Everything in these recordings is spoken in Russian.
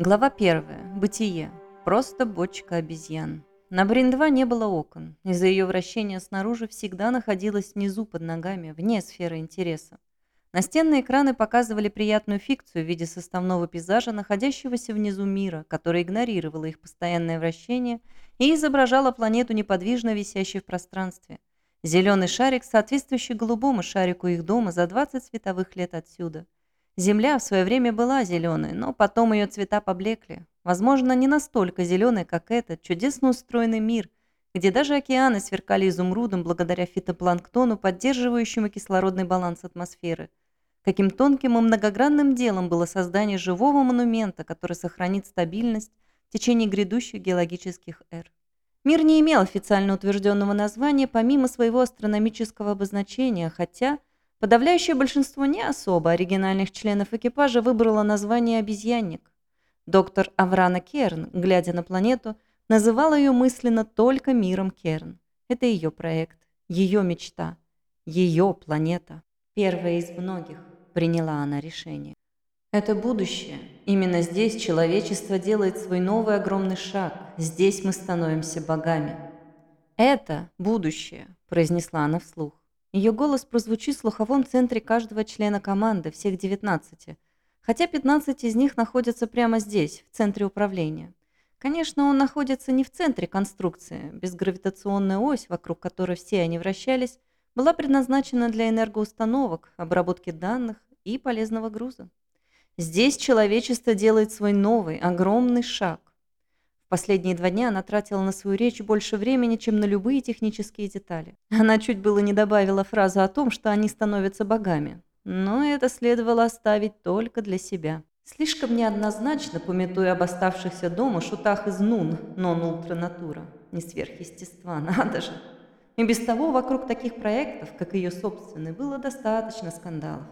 Глава 1. Бытие. Просто бочка обезьян. На Брин-2 не было окон. Из-за ее вращения снаружи всегда находилась внизу под ногами, вне сферы интереса. Настенные экраны показывали приятную фикцию в виде составного пейзажа, находящегося внизу мира, который игнорировало их постоянное вращение и изображало планету неподвижно висящей в пространстве. Зеленый шарик, соответствующий голубому шарику их дома за 20 световых лет отсюда – Земля в свое время была зеленой, но потом ее цвета поблекли. Возможно, не настолько зеленой, как этот чудесно устроенный мир, где даже океаны сверкали изумрудом благодаря фитопланктону, поддерживающему кислородный баланс атмосферы. Каким тонким и многогранным делом было создание живого монумента, который сохранит стабильность в течение грядущих геологических эр. Мир не имел официально утвержденного названия помимо своего астрономического обозначения, хотя Подавляющее большинство не особо оригинальных членов экипажа выбрало название «обезьянник». Доктор Аврана Керн, глядя на планету, называл ее мысленно только миром Керн. Это ее проект, ее мечта, ее планета. Первая из многих, приняла она решение. Это будущее. Именно здесь человечество делает свой новый огромный шаг. Здесь мы становимся богами. Это будущее, произнесла она вслух. Ее голос прозвучит в слуховом центре каждого члена команды, всех 19, хотя 15 из них находятся прямо здесь, в центре управления. Конечно, он находится не в центре конструкции. Безгравитационная ось, вокруг которой все они вращались, была предназначена для энергоустановок, обработки данных и полезного груза. Здесь человечество делает свой новый, огромный шаг. Последние два дня она тратила на свою речь больше времени, чем на любые технические детали. Она чуть было не добавила фразу о том, что они становятся богами. Но это следовало оставить только для себя. Слишком неоднозначно, пометуя об оставшихся дома шутах из нун, нон-ультранатура. Не сверхъестества, надо же. И без того вокруг таких проектов, как ее собственный, было достаточно скандалов.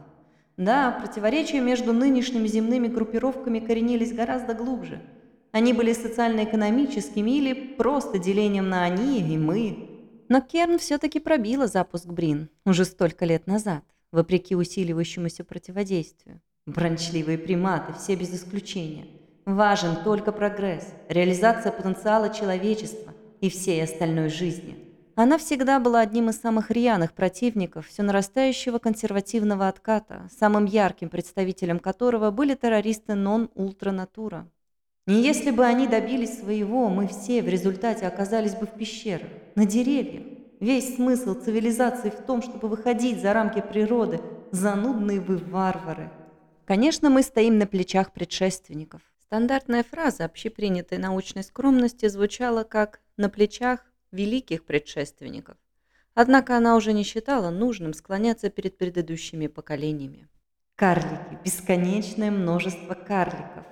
Да, противоречия между нынешними земными группировками коренились гораздо глубже – они были социально-экономическими или просто делением на «они» и «мы». Но Керн все-таки пробила запуск Брин уже столько лет назад, вопреки усиливающемуся противодействию. Брончливые приматы, все без исключения. Важен только прогресс, реализация потенциала человечества и всей остальной жизни. Она всегда была одним из самых рьяных противников все нарастающего консервативного отката, самым ярким представителем которого были террористы нон-ультранатура. Не если бы они добились своего, мы все в результате оказались бы в пещерах, на деревьях. Весь смысл цивилизации в том, чтобы выходить за рамки природы. Занудные вы варвары. Конечно, мы стоим на плечах предшественников. Стандартная фраза общепринятой научной скромности звучала как «на плечах великих предшественников». Однако она уже не считала нужным склоняться перед предыдущими поколениями. Карлики, бесконечное множество карликов.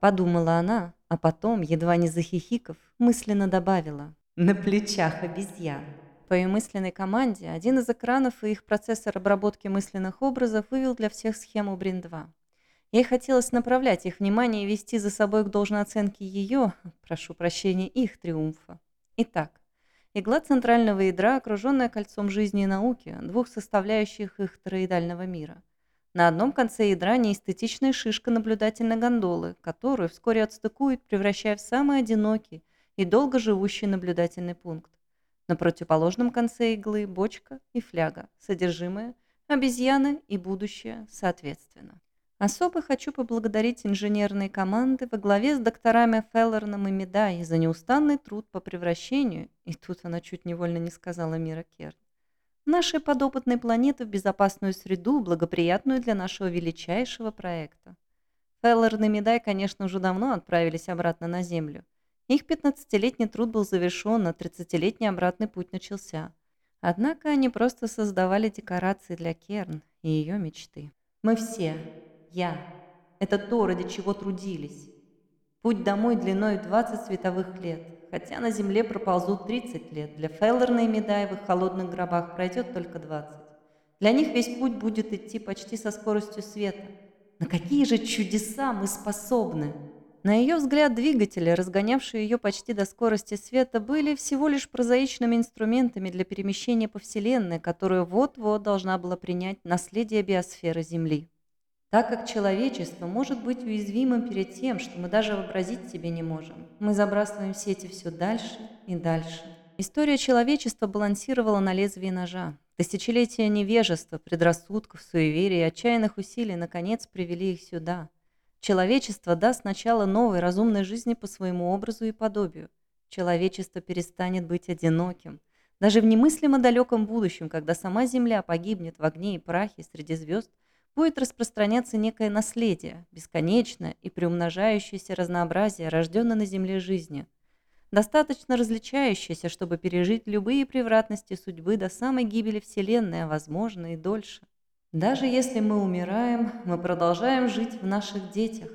Подумала она, а потом, едва не захихиков, мысленно добавила «на плечах обезьян». По ее мысленной команде один из экранов и их процессор обработки мысленных образов вывел для всех схему Брин-2. Ей хотелось направлять их внимание и вести за собой к должной оценке ее, прошу прощения, их триумфа. Итак, игла центрального ядра, окруженная кольцом жизни и науки, двух составляющих их тороидального мира – на одном конце ядра неэстетичная шишка наблюдательной гондолы, которую вскоре отстыкуют, превращая в самый одинокий и долго живущий наблюдательный пункт. На противоположном конце иглы бочка и фляга, содержимое, обезьяны и будущее соответственно. Особо хочу поблагодарить инженерные команды во главе с докторами Феллерном и Медай за неустанный труд по превращению, и тут она чуть невольно не сказала Мира Керн, нашей подопытной планеты в безопасную среду, благоприятную для нашего величайшего проекта. Феллер и Медай, конечно, уже давно отправились обратно на Землю. Их 15-летний труд был завершен, а 30-летний обратный путь начался. Однако они просто создавали декорации для Керн и ее мечты. Мы все, я, это то, ради чего трудились. Путь домой длиной 20 световых лет – хотя на Земле проползут 30 лет. Для Феллерна и Медаева в холодных гробах пройдет только 20. Для них весь путь будет идти почти со скоростью света. На какие же чудеса мы способны? На ее взгляд, двигатели, разгонявшие ее почти до скорости света, были всего лишь прозаичными инструментами для перемещения по Вселенной, которую вот-вот должна была принять наследие биосферы Земли. Так как человечество может быть уязвимым перед тем, что мы даже вообразить себе не можем, мы забрасываем сети все дальше и дальше. История человечества балансировала на лезвии ножа. Тысячелетия невежества, предрассудков, суеверий и отчаянных усилий наконец привели их сюда. Человечество даст начало новой разумной жизни по своему образу и подобию. Человечество перестанет быть одиноким. Даже в немыслимо далеком будущем, когда сама Земля погибнет в огне и прахе среди звезд, будет распространяться некое наследие, бесконечное и приумножающееся разнообразие рожденной на Земле жизни, достаточно различающееся, чтобы пережить любые превратности судьбы до самой гибели Вселенной, а возможно и дольше. Даже если мы умираем, мы продолжаем жить в наших детях.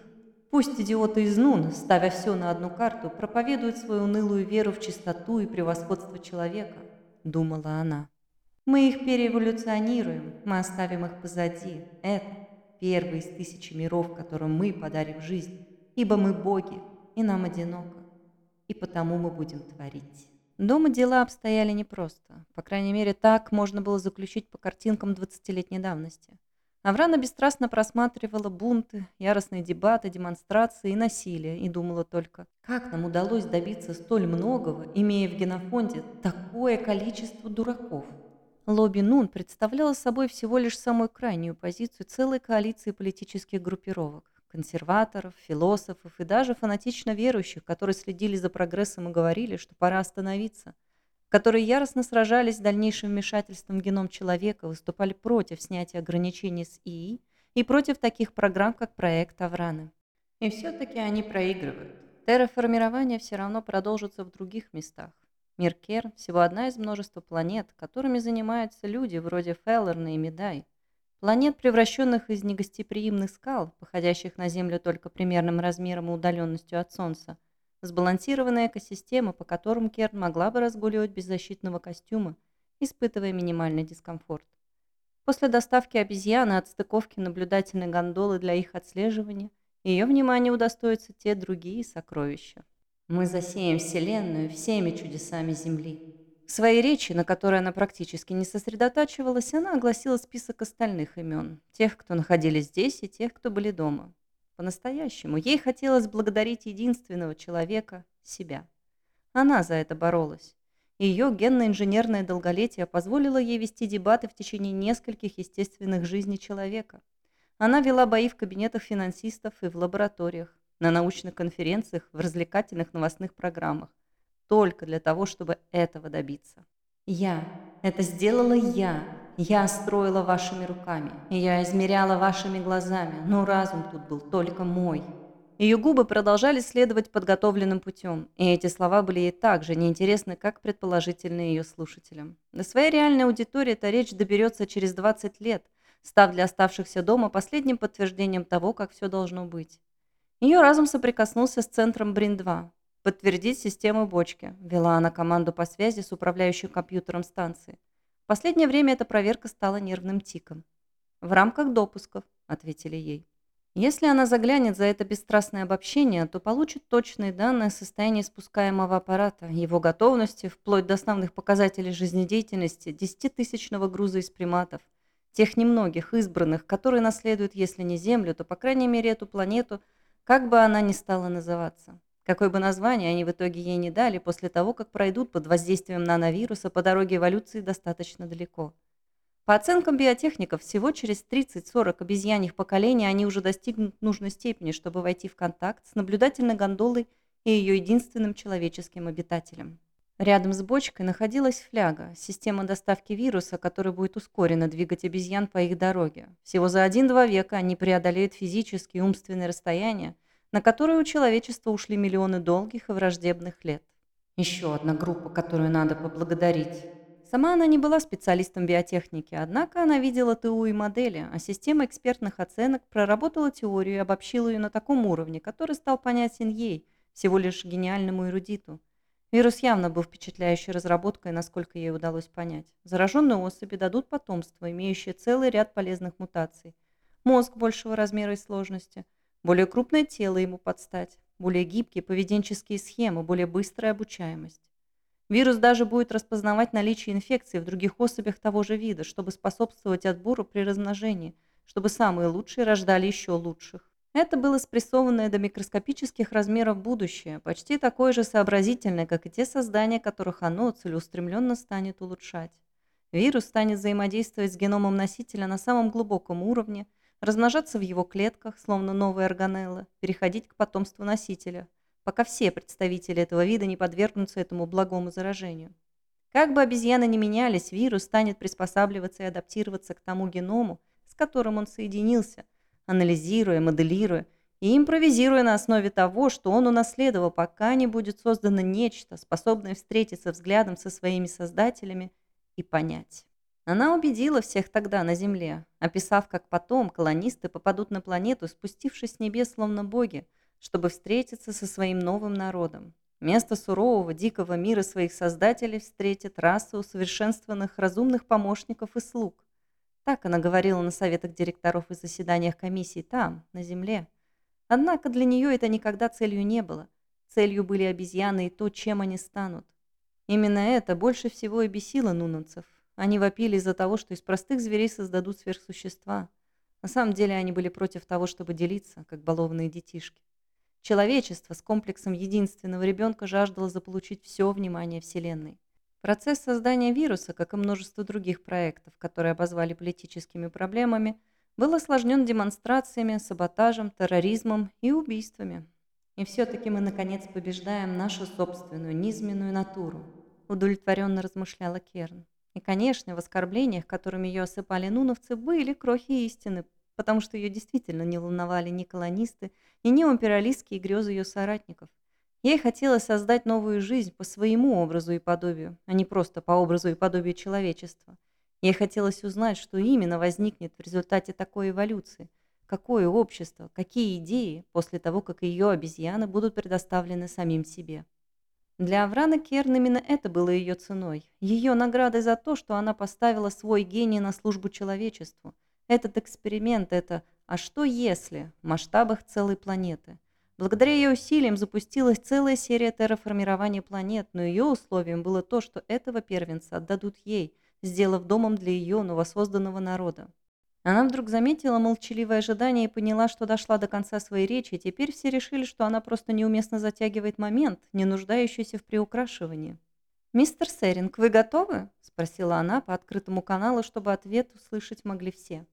Пусть идиоты из Нун, ставя все на одну карту, проповедуют свою унылую веру в чистоту и превосходство человека, думала она. Мы их переэволюционируем, мы оставим их позади. Это первый из тысячи миров, которым мы подарим жизнь, ибо мы боги, и нам одиноко, и потому мы будем творить. Дома дела обстояли непросто. По крайней мере, так можно было заключить по картинкам 20-летней давности. Аврана бесстрастно просматривала бунты, яростные дебаты, демонстрации и насилие и думала только, как нам удалось добиться столь многого, имея в генофонде такое количество дураков. Лобби Нун представляла собой всего лишь самую крайнюю позицию целой коалиции политических группировок, консерваторов, философов и даже фанатично верующих, которые следили за прогрессом и говорили, что пора остановиться, которые яростно сражались с дальнейшим вмешательством в геном человека, выступали против снятия ограничений с ИИ и против таких программ, как проект Авраны. И все-таки они проигрывают. Терраформирование все равно продолжится в других местах. Мир Керн – всего одна из множества планет, которыми занимаются люди вроде Феллерна и Медай. Планет, превращенных из негостеприимных скал, походящих на Землю только примерным размером и удаленностью от Солнца, сбалансированная экосистема, по которым Керн могла бы разгуливать без защитного костюма, испытывая минимальный дискомфорт. После доставки обезьяны от стыковки наблюдательной гондолы для их отслеживания, ее внимание удостоятся те другие сокровища. Мы засеем Вселенную всеми чудесами Земли. В своей речи, на которой она практически не сосредотачивалась, она огласила список остальных имен. Тех, кто находились здесь, и тех, кто были дома. По-настоящему. Ей хотелось благодарить единственного человека – себя. Она за это боролась. Ее генно-инженерное долголетие позволило ей вести дебаты в течение нескольких естественных жизней человека. Она вела бои в кабинетах финансистов и в лабораториях на научных конференциях, в развлекательных новостных программах. Только для того, чтобы этого добиться. Я. Это сделала я. Я строила вашими руками. Я измеряла вашими глазами. Но разум тут был только мой. Ее губы продолжали следовать подготовленным путем, и эти слова были ей так же неинтересны, как предположительные ее слушателям. До своей реальной аудитории эта речь доберется через 20 лет, став для оставшихся дома последним подтверждением того, как все должно быть. Ее разум соприкоснулся с центром Брин-2. «Подтвердить систему бочки», – вела она команду по связи с управляющим компьютером станции. В последнее время эта проверка стала нервным тиком. «В рамках допусков», – ответили ей. Если она заглянет за это бесстрастное обобщение, то получит точные данные о состоянии спускаемого аппарата, его готовности, вплоть до основных показателей жизнедеятельности, десятитысячного груза из приматов, тех немногих избранных, которые наследуют, если не Землю, то, по крайней мере, эту планету – как бы она ни стала называться. Какое бы название они в итоге ей не дали после того, как пройдут под воздействием нановируса по дороге эволюции достаточно далеко. По оценкам биотехников, всего через 30-40 обезьяньих поколений они уже достигнут нужной степени, чтобы войти в контакт с наблюдательной гондолой и ее единственным человеческим обитателем. Рядом с бочкой находилась фляга, система доставки вируса, который будет ускоренно двигать обезьян по их дороге. Всего за один-два века они преодолеют физические и умственные расстояния, на которые у человечества ушли миллионы долгих и враждебных лет. Еще одна группа, которую надо поблагодарить. Сама она не была специалистом биотехники, однако она видела ТУ и модели, а система экспертных оценок проработала теорию и обобщила ее на таком уровне, который стал понятен ей, всего лишь гениальному эрудиту – Вирус явно был впечатляющей разработкой, насколько ей удалось понять. Зараженные особи дадут потомство, имеющее целый ряд полезных мутаций. Мозг большего размера и сложности, более крупное тело ему подстать, более гибкие поведенческие схемы, более быстрая обучаемость. Вирус даже будет распознавать наличие инфекции в других особях того же вида, чтобы способствовать отбору при размножении, чтобы самые лучшие рождали еще лучших. Это было спрессованное до микроскопических размеров будущее, почти такое же сообразительное, как и те создания, которых оно целеустремленно станет улучшать. Вирус станет взаимодействовать с геномом носителя на самом глубоком уровне, размножаться в его клетках, словно новые органеллы, переходить к потомству носителя, пока все представители этого вида не подвергнутся этому благому заражению. Как бы обезьяны ни менялись, вирус станет приспосабливаться и адаптироваться к тому геному, с которым он соединился, анализируя, моделируя и импровизируя на основе того, что он унаследовал, пока не будет создано нечто, способное встретиться взглядом со своими создателями и понять. Она убедила всех тогда на Земле, описав, как потом колонисты попадут на планету, спустившись с небес словно боги, чтобы встретиться со своим новым народом. Место сурового, дикого мира своих создателей встретит раса усовершенствованных разумных помощников и слуг. Так она говорила на советах директоров и заседаниях комиссий там, на Земле. Однако для нее это никогда целью не было. Целью были обезьяны и то, чем они станут. Именно это больше всего и бесило нунанцев. Они вопили из-за того, что из простых зверей создадут сверхсущества. На самом деле они были против того, чтобы делиться, как балованные детишки. Человечество с комплексом единственного ребенка жаждало заполучить все внимание Вселенной. Процесс создания вируса, как и множество других проектов, которые обозвали политическими проблемами, был осложнен демонстрациями, саботажем, терроризмом и убийствами. И все-таки мы, наконец, побеждаем нашу собственную низменную натуру, удовлетворенно размышляла Керн. И, конечно, в оскорблениях, которыми ее осыпали нуновцы, были крохи истины, потому что ее действительно не волновали ни колонисты, ни неоимпериалистские грезы ее соратников – Ей хотелось создать новую жизнь по своему образу и подобию, а не просто по образу и подобию человечества. Ей хотелось узнать, что именно возникнет в результате такой эволюции, какое общество, какие идеи после того, как ее обезьяны будут предоставлены самим себе. Для Авраны Керн именно это было ее ценой, ее наградой за то, что она поставила свой гений на службу человечеству. Этот эксперимент, это «а что если» в масштабах целой планеты. Благодаря ее усилиям запустилась целая серия терраформирования планет, но ее условием было то, что этого первенца отдадут ей, сделав домом для ее новосозданного народа. Она вдруг заметила молчаливое ожидание и поняла, что дошла до конца своей речи, и теперь все решили, что она просто неуместно затягивает момент, не нуждающийся в приукрашивании. «Мистер Серинг, вы готовы?» – спросила она по открытому каналу, чтобы ответ услышать могли все.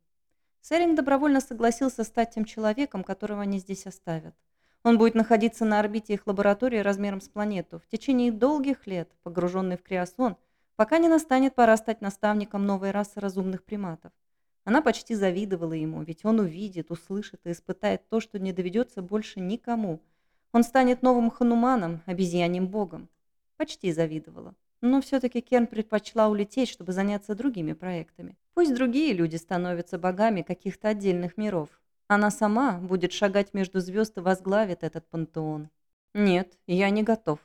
Серинг добровольно согласился стать тем человеком, которого они здесь оставят. Он будет находиться на орбите их лаборатории размером с планету в течение долгих лет, погруженный в криосон, пока не настанет пора стать наставником новой расы разумных приматов. Она почти завидовала ему, ведь он увидит, услышит и испытает то, что не доведется больше никому. Он станет новым хануманом, обезьяньим богом. Почти завидовала. Но все-таки Керн предпочла улететь, чтобы заняться другими проектами. Пусть другие люди становятся богами каких-то отдельных миров, она сама будет шагать между звезд и возглавит этот пантеон. Нет, я не готов.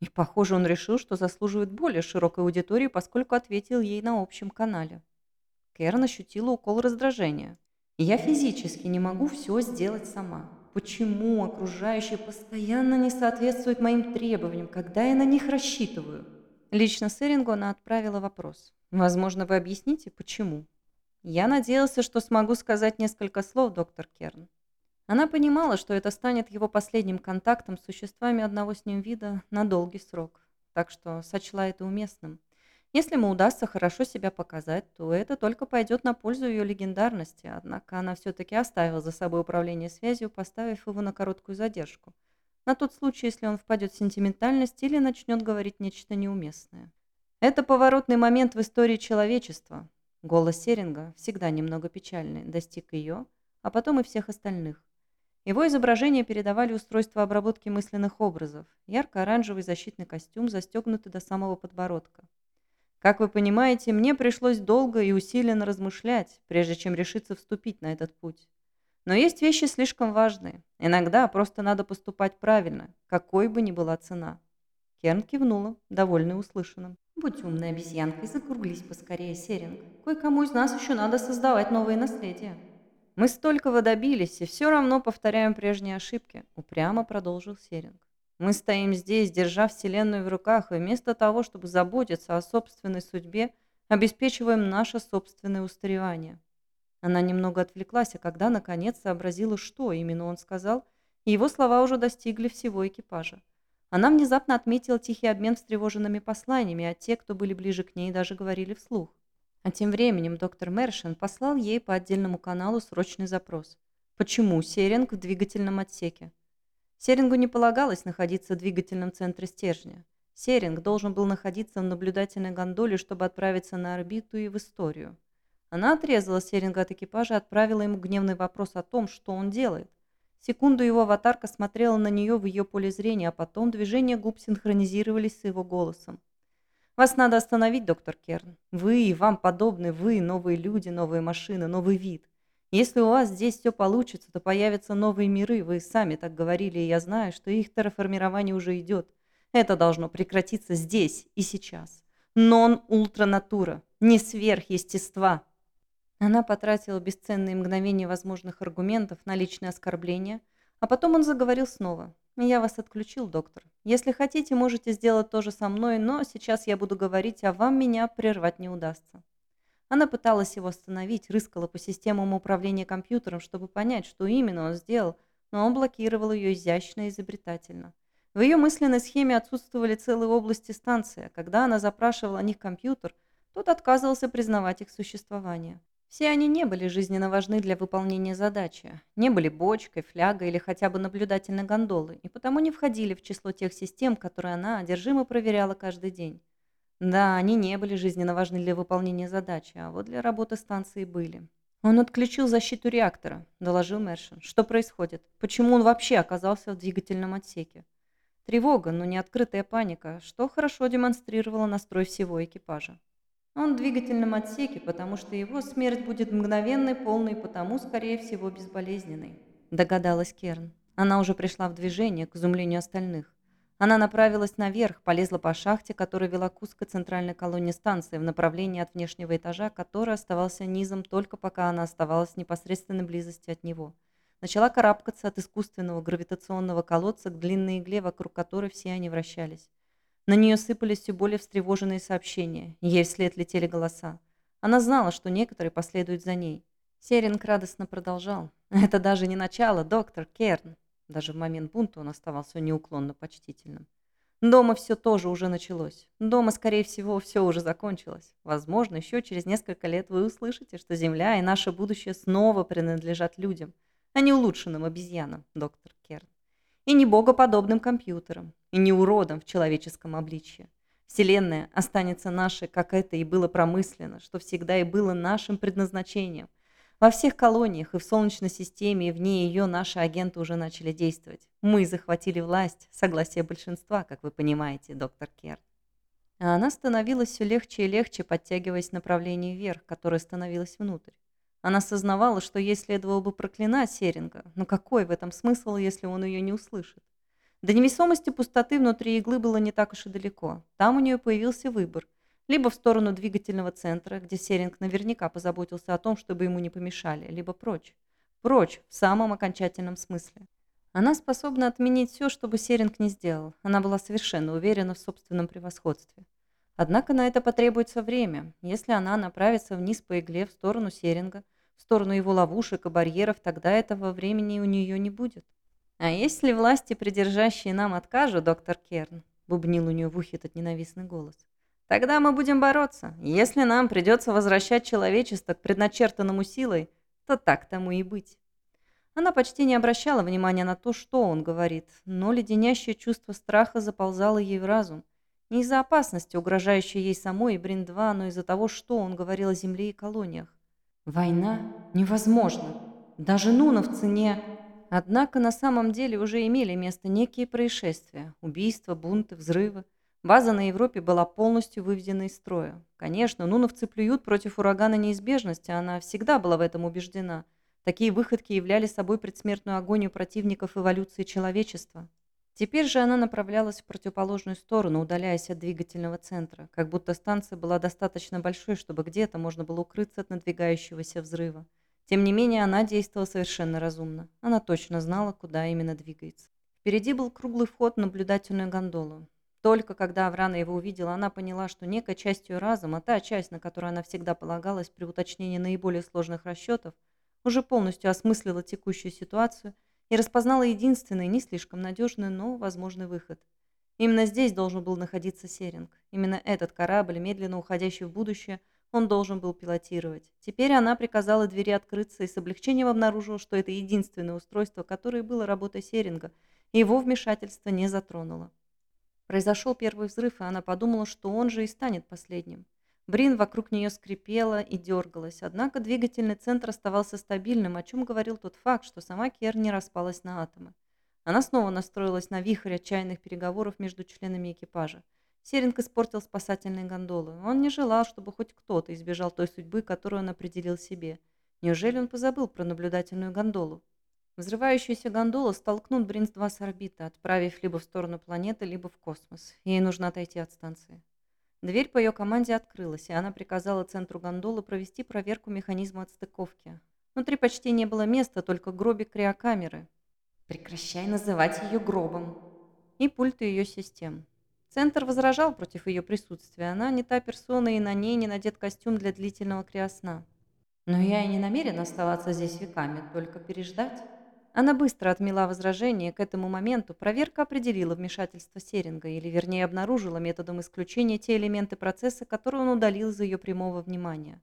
И, похоже, он решил, что заслуживает более широкой аудитории, поскольку ответил ей на общем канале. Кэрон ощутила укол раздражения. «Я физически не могу все сделать сама. Почему окружающие постоянно не соответствуют моим требованиям, когда я на них рассчитываю?» Лично Серингу она отправила вопрос. «Возможно, вы объясните, почему?» Я надеялся, что смогу сказать несколько слов, доктор Керн. Она понимала, что это станет его последним контактом с существами одного с ним вида на долгий срок, так что сочла это уместным. Если ему удастся хорошо себя показать, то это только пойдет на пользу ее легендарности, однако она все-таки оставила за собой управление связью, поставив его на короткую задержку, на тот случай, если он впадет в сентиментальность или начнет говорить нечто неуместное. Это поворотный момент в истории человечества, Голос Серинга, всегда немного печальный, достиг ее, а потом и всех остальных. Его изображения передавали устройство обработки мысленных образов, ярко-оранжевый защитный костюм, застегнутый до самого подбородка. Как вы понимаете, мне пришлось долго и усиленно размышлять, прежде чем решиться вступить на этот путь. Но есть вещи слишком важные. Иногда просто надо поступать правильно, какой бы ни была цена. Керн кивнула, довольный услышанным. «Будь умной обезьянкой, закруглись поскорее, Серинг. Кое-кому из нас еще надо создавать новые наследия». «Мы столького добились, и все равно повторяем прежние ошибки», — упрямо продолжил Серинг. «Мы стоим здесь, держа Вселенную в руках, и вместо того, чтобы заботиться о собственной судьбе, обеспечиваем наше собственное устаревание». Она немного отвлеклась, а когда наконец сообразила, что именно он сказал, его слова уже достигли всего экипажа. Она внезапно отметила тихий обмен встревоженными посланиями, а те, кто были ближе к ней, даже говорили вслух. А тем временем доктор Мершин послал ей по отдельному каналу срочный запрос. Почему Серинг в двигательном отсеке? Серингу не полагалось находиться в двигательном центре стержня. Серинг должен был находиться в наблюдательной гондоле, чтобы отправиться на орбиту и в историю. Она отрезала Серинга от экипажа и отправила ему гневный вопрос о том, что он делает. Секунду его аватарка смотрела на нее в ее поле зрения, а потом движения губ синхронизировались с его голосом. «Вас надо остановить, доктор Керн. Вы и вам подобны, вы, новые люди, новые машины, новый вид. Если у вас здесь все получится, то появятся новые миры, вы сами так говорили, и я знаю, что их терраформирование уже идет. Это должно прекратиться здесь и сейчас. Нон-ультранатура, не сверхъестества». Она потратила бесценные мгновения возможных аргументов на личные оскорбления, а потом он заговорил снова. «Я вас отключил, доктор. Если хотите, можете сделать то же со мной, но сейчас я буду говорить, а вам меня прервать не удастся». Она пыталась его остановить, рыскала по системам управления компьютером, чтобы понять, что именно он сделал, но он блокировал ее изящно и изобретательно. В ее мысленной схеме отсутствовали целые области станции, а когда она запрашивала о них компьютер, тот отказывался признавать их существование. Все они не были жизненно важны для выполнения задачи, не были бочкой, флягой или хотя бы наблюдательной гондолой, и потому не входили в число тех систем, которые она одержимо проверяла каждый день. Да, они не были жизненно важны для выполнения задачи, а вот для работы станции были. «Он отключил защиту реактора», – доложил Мершин. «Что происходит? Почему он вообще оказался в двигательном отсеке?» Тревога, но не открытая паника, что хорошо демонстрировало настрой всего экипажа. Он в двигательном отсеке, потому что его смерть будет мгновенной, полной потому, скорее всего, безболезненной. Догадалась Керн. Она уже пришла в движение, к изумлению остальных. Она направилась наверх, полезла по шахте, которая вела к узкой центральной колонне станции в направлении от внешнего этажа, который оставался низом только пока она оставалась в непосредственной близости от него. Начала карабкаться от искусственного гравитационного колодца к длинной игле, вокруг которой все они вращались. На нее сыпались все более встревоженные сообщения. Ей вслед летели голоса. Она знала, что некоторые последуют за ней. Серинг радостно продолжал. «Это даже не начало, доктор Керн». Даже в момент бунта он оставался неуклонно почтительным. Дома все тоже уже началось. Дома, скорее всего, все уже закончилось. Возможно, еще через несколько лет вы услышите, что Земля и наше будущее снова принадлежат людям, а не улучшенным обезьянам, доктор и не богоподобным компьютером, и не уродом в человеческом обличье. Вселенная останется нашей, как это и было промысленно, что всегда и было нашим предназначением. Во всех колониях и в Солнечной системе, и вне ее наши агенты уже начали действовать. Мы захватили власть, согласие большинства, как вы понимаете, доктор Керн. А она становилась все легче и легче, подтягиваясь в направлении вверх, которое становилось внутрь. Она осознавала, что ей следовало бы проклинать Серинга, но какой в этом смысл, если он ее не услышит? До невесомости пустоты внутри иглы было не так уж и далеко. Там у нее появился выбор. Либо в сторону двигательного центра, где Серинг наверняка позаботился о том, чтобы ему не помешали, либо прочь. Прочь, в самом окончательном смысле. Она способна отменить все, что бы Серинг не сделал. Она была совершенно уверена в собственном превосходстве. Однако на это потребуется время. Если она направится вниз по игле в сторону Серинга – в сторону его ловушек и барьеров, тогда этого времени у нее не будет. «А если власти, придержащие нам, откажут, доктор Керн?» — бубнил у нее в ухе этот ненавистный голос. «Тогда мы будем бороться. Если нам придется возвращать человечество к предначертанному силой, то так тому и быть». Она почти не обращала внимания на то, что он говорит, но леденящее чувство страха заползало ей в разум. Не из-за опасности, угрожающей ей самой и Брин-2, но из-за того, что он говорил о Земле и колониях. Война невозможна. Даже нуновцы не... Однако на самом деле уже имели место некие происшествия. Убийства, бунты, взрывы. База на Европе была полностью выведена из строя. Конечно, нуновцы плюют против урагана неизбежности, она всегда была в этом убеждена. Такие выходки являли собой предсмертную агонию противников эволюции человечества. Теперь же она направлялась в противоположную сторону, удаляясь от двигательного центра, как будто станция была достаточно большой, чтобы где-то можно было укрыться от надвигающегося взрыва. Тем не менее, она действовала совершенно разумно. Она точно знала, куда именно двигается. Впереди был круглый вход в наблюдательную гондолу. Только когда Аврана его увидела, она поняла, что некой частью разума, та часть, на которую она всегда полагалась при уточнении наиболее сложных расчетов, уже полностью осмыслила текущую ситуацию и распознала единственный, не слишком надежный, но возможный выход. Именно здесь должен был находиться Серинг. Именно этот корабль, медленно уходящий в будущее, он должен был пилотировать. Теперь она приказала двери открыться и с облегчением обнаружила, что это единственное устройство, которое было работой Серинга, и его вмешательство не затронуло. Произошел первый взрыв, и она подумала, что он же и станет последним. Брин вокруг нее скрипела и дергалась, однако двигательный центр оставался стабильным, о чем говорил тот факт, что сама Кер не распалась на атомы. Она снова настроилась на вихрь отчаянных переговоров между членами экипажа. Серинг испортил спасательные гондолы. Он не желал, чтобы хоть кто-то избежал той судьбы, которую он определил себе. Неужели он позабыл про наблюдательную гондолу? Взрывающиеся гондолы столкнут Бринс-2 с орбиты, отправив либо в сторону планеты, либо в космос. Ей нужно отойти от станции. Дверь по ее команде открылась, и она приказала центру гондолы провести проверку механизма отстыковки. Внутри почти не было места, только гробик криокамеры. «Прекращай называть ее гробом!» И пульты ее систем. Центр возражал против ее присутствия. Она не та персона, и на ней не надет костюм для длительного криосна. «Но я и не намерен оставаться здесь веками, только переждать». Она быстро отмела возражение. К этому моменту проверка определила вмешательство Серинга, или вернее обнаружила методом исключения те элементы процесса, которые он удалил из ее прямого внимания.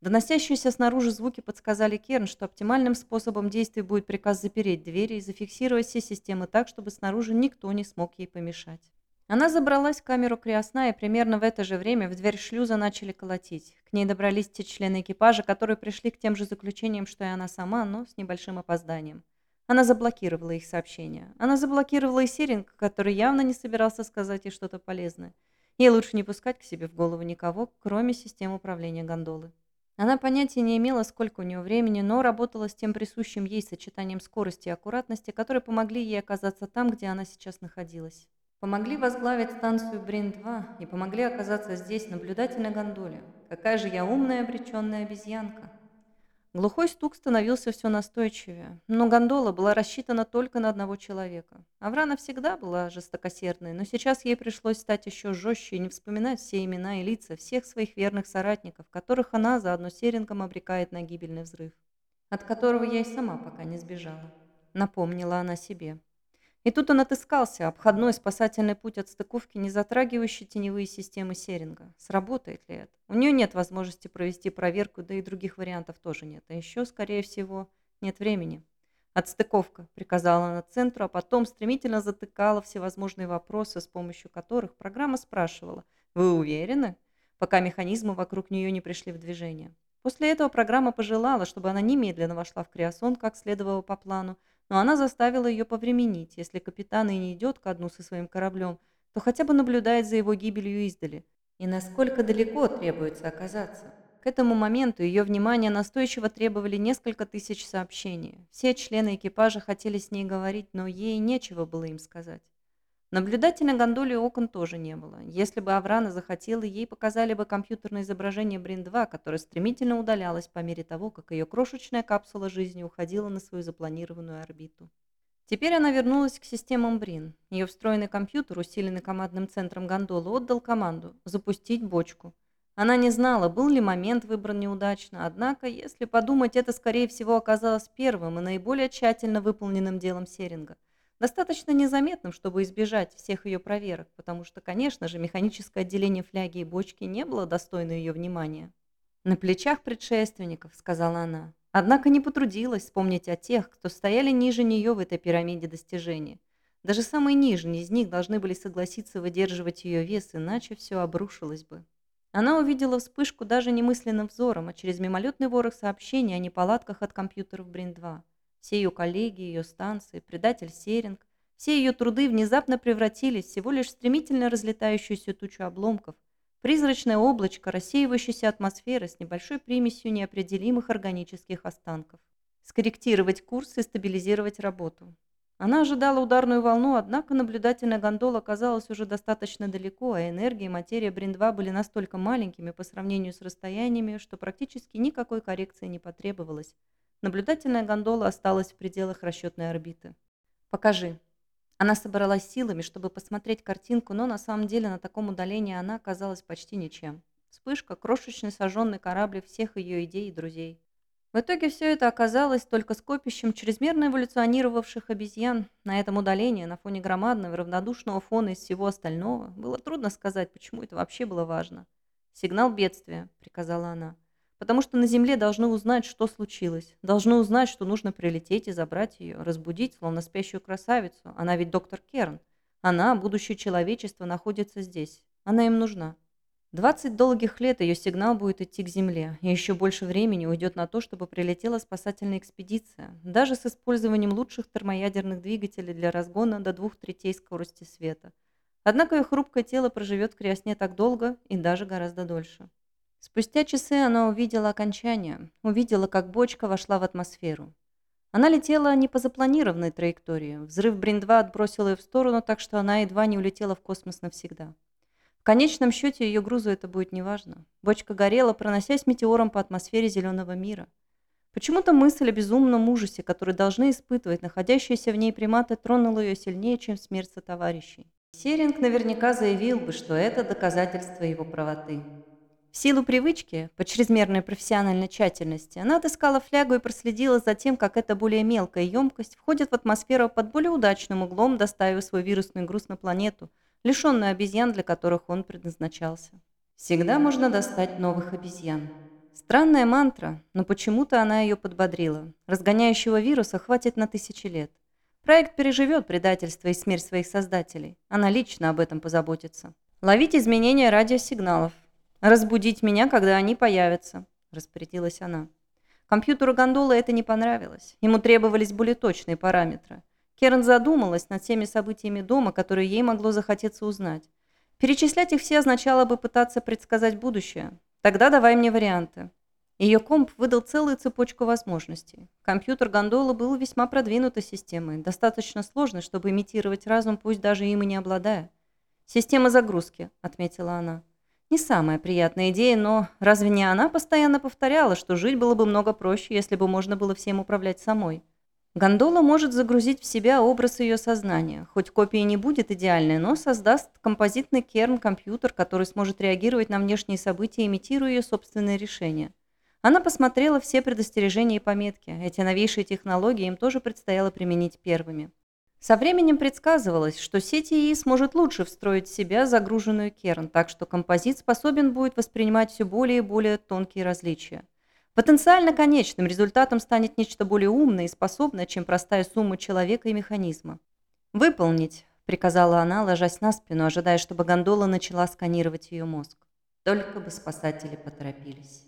Доносящиеся снаружи звуки подсказали Керн, что оптимальным способом действия будет приказ запереть двери и зафиксировать все системы так, чтобы снаружи никто не смог ей помешать. Она забралась в камеру Криосна, и примерно в это же время в дверь шлюза начали колотить. К ней добрались те члены экипажа, которые пришли к тем же заключениям, что и она сама, но с небольшим опозданием. Она заблокировала их сообщения. Она заблокировала и Сиринг, который явно не собирался сказать ей что-то полезное. Ей лучше не пускать к себе в голову никого, кроме системы управления гондолы. Она понятия не имела, сколько у нее времени, но работала с тем присущим ей сочетанием скорости и аккуратности, которые помогли ей оказаться там, где она сейчас находилась. Помогли возглавить станцию Брин-2 и помогли оказаться здесь, наблюдательной гондоле. Какая же я умная обреченная обезьянка. Глухой стук становился все настойчивее, но гондола была рассчитана только на одного человека. Аврана всегда была жестокосердной, но сейчас ей пришлось стать еще жестче и не вспоминать все имена и лица всех своих верных соратников, которых она заодно Серингом обрекает на гибельный взрыв, от которого я и сама пока не сбежала. Напомнила она себе. И тут он отыскался, обходной спасательный путь от стыковки, не затрагивающий теневые системы Серинга. Сработает ли это? У нее нет возможности провести проверку, да и других вариантов тоже нет. А еще, скорее всего, нет времени. «Отстыковка», — приказала она центру, а потом стремительно затыкала всевозможные вопросы, с помощью которых программа спрашивала «Вы уверены?», пока механизмы вокруг нее не пришли в движение. После этого программа пожелала, чтобы она немедленно вошла в криосон, как следовало по плану, но она заставила ее повременить. Если капитан и не идет ко дну со своим кораблем, то хотя бы наблюдает за его гибелью издали. И насколько далеко требуется оказаться. К этому моменту ее внимание настойчиво требовали несколько тысяч сообщений. Все члены экипажа хотели с ней говорить, но ей нечего было им сказать. Наблюдательной гондоле окон тоже не было. Если бы Аврана захотела, ей показали бы компьютерное изображение Брин-2, которое стремительно удалялось по мере того, как ее крошечная капсула жизни уходила на свою запланированную орбиту. Теперь она вернулась к системам Брин. Ее встроенный компьютер, усиленный командным центром гондолы, отдал команду «запустить бочку». Она не знала, был ли момент выбран неудачно, однако, если подумать, это, скорее всего, оказалось первым и наиболее тщательно выполненным делом Серинга – достаточно незаметным, чтобы избежать всех ее проверок, потому что, конечно же, механическое отделение фляги и бочки не было достойно ее внимания. «На плечах предшественников», — сказала она. Однако не потрудилась вспомнить о тех, кто стояли ниже нее в этой пирамиде достижений. Даже самые нижние из них должны были согласиться выдерживать ее вес, иначе все обрушилось бы. Она увидела вспышку даже не мысленным взором, а через мимолетный ворох сообщений о неполадках от компьютеров Брин-2. Все ее коллеги, ее станции, предатель Серинг, все ее труды внезапно превратились в всего лишь стремительно разлетающуюся тучу обломков, призрачное облачко рассеивающейся атмосферы с небольшой примесью неопределимых органических останков. Скорректировать курс и стабилизировать работу. Она ожидала ударную волну, однако наблюдательная гондола оказалась уже достаточно далеко, а энергия и материя Брин-2 были настолько маленькими по сравнению с расстояниями, что практически никакой коррекции не потребовалось, Наблюдательная гондола осталась в пределах расчетной орбиты. «Покажи». Она собралась силами, чтобы посмотреть картинку, но на самом деле на таком удалении она оказалась почти ничем. Вспышка, крошечный сожженный корабль всех ее идей и друзей. В итоге все это оказалось только скопищем чрезмерно эволюционировавших обезьян. На этом удалении, на фоне громадного равнодушного фона из всего остального, было трудно сказать, почему это вообще было важно. «Сигнал бедствия», — приказала она. «Потому что на Земле должны узнать, что случилось. Должны узнать, что нужно прилететь и забрать ее, разбудить, словно спящую красавицу. Она ведь доктор Керн. Она, будущее человечества, находится здесь. Она им нужна». Двадцать долгих лет ее сигнал будет идти к Земле, и еще больше времени уйдет на то, чтобы прилетела спасательная экспедиция, даже с использованием лучших термоядерных двигателей для разгона до двух третей скорости света. Однако ее хрупкое тело проживет в криосне так долго и даже гораздо дольше. Спустя часы она увидела окончание, увидела, как бочка вошла в атмосферу. Она летела не по запланированной траектории. Взрыв Брин-2 отбросил ее в сторону, так что она едва не улетела в космос навсегда. В конечном счете ее грузу это будет неважно. Бочка горела, проносясь метеором по атмосфере зеленого мира. Почему-то мысль о безумном ужасе, который должны испытывать находящиеся в ней приматы, тронула ее сильнее, чем смерть сотоварищей. Серинг наверняка заявил бы, что это доказательство его правоты. В силу привычки, по чрезмерной профессиональной тщательности, она отыскала флягу и проследила за тем, как эта более мелкая емкость входит в атмосферу под более удачным углом, доставив свой вирусный груз на планету – лишенную обезьян, для которых он предназначался. Всегда можно достать новых обезьян. Странная мантра, но почему-то она ее подбодрила. Разгоняющего вируса хватит на тысячи лет. Проект переживет предательство и смерть своих создателей. Она лично об этом позаботится. Ловить изменения радиосигналов. Разбудить меня, когда они появятся, распорядилась она. Компьютеру гондолы это не понравилось. Ему требовались более точные параметры. Керн задумалась над всеми событиями дома, которые ей могло захотеться узнать. Перечислять их все означало бы пытаться предсказать будущее. Тогда давай мне варианты. Ее комп выдал целую цепочку возможностей. Компьютер Гондола был весьма продвинутой системой, достаточно сложной, чтобы имитировать разум, пусть даже им и не обладая. «Система загрузки», — отметила она. Не самая приятная идея, но разве не она постоянно повторяла, что жить было бы много проще, если бы можно было всем управлять самой? Гондола может загрузить в себя образ ее сознания. Хоть копия не будет идеальной, но создаст композитный керн-компьютер, который сможет реагировать на внешние события, имитируя ее собственные решения. Она посмотрела все предостережения и пометки. Эти новейшие технологии им тоже предстояло применить первыми. Со временем предсказывалось, что сеть ИИ сможет лучше встроить в себя загруженную керн, так что композит способен будет воспринимать все более и более тонкие различия. Потенциально конечным результатом станет нечто более умное и способное, чем простая сумма человека и механизма. «Выполнить», – приказала она, ложась на спину, ожидая, чтобы гондола начала сканировать ее мозг. Только бы спасатели поторопились.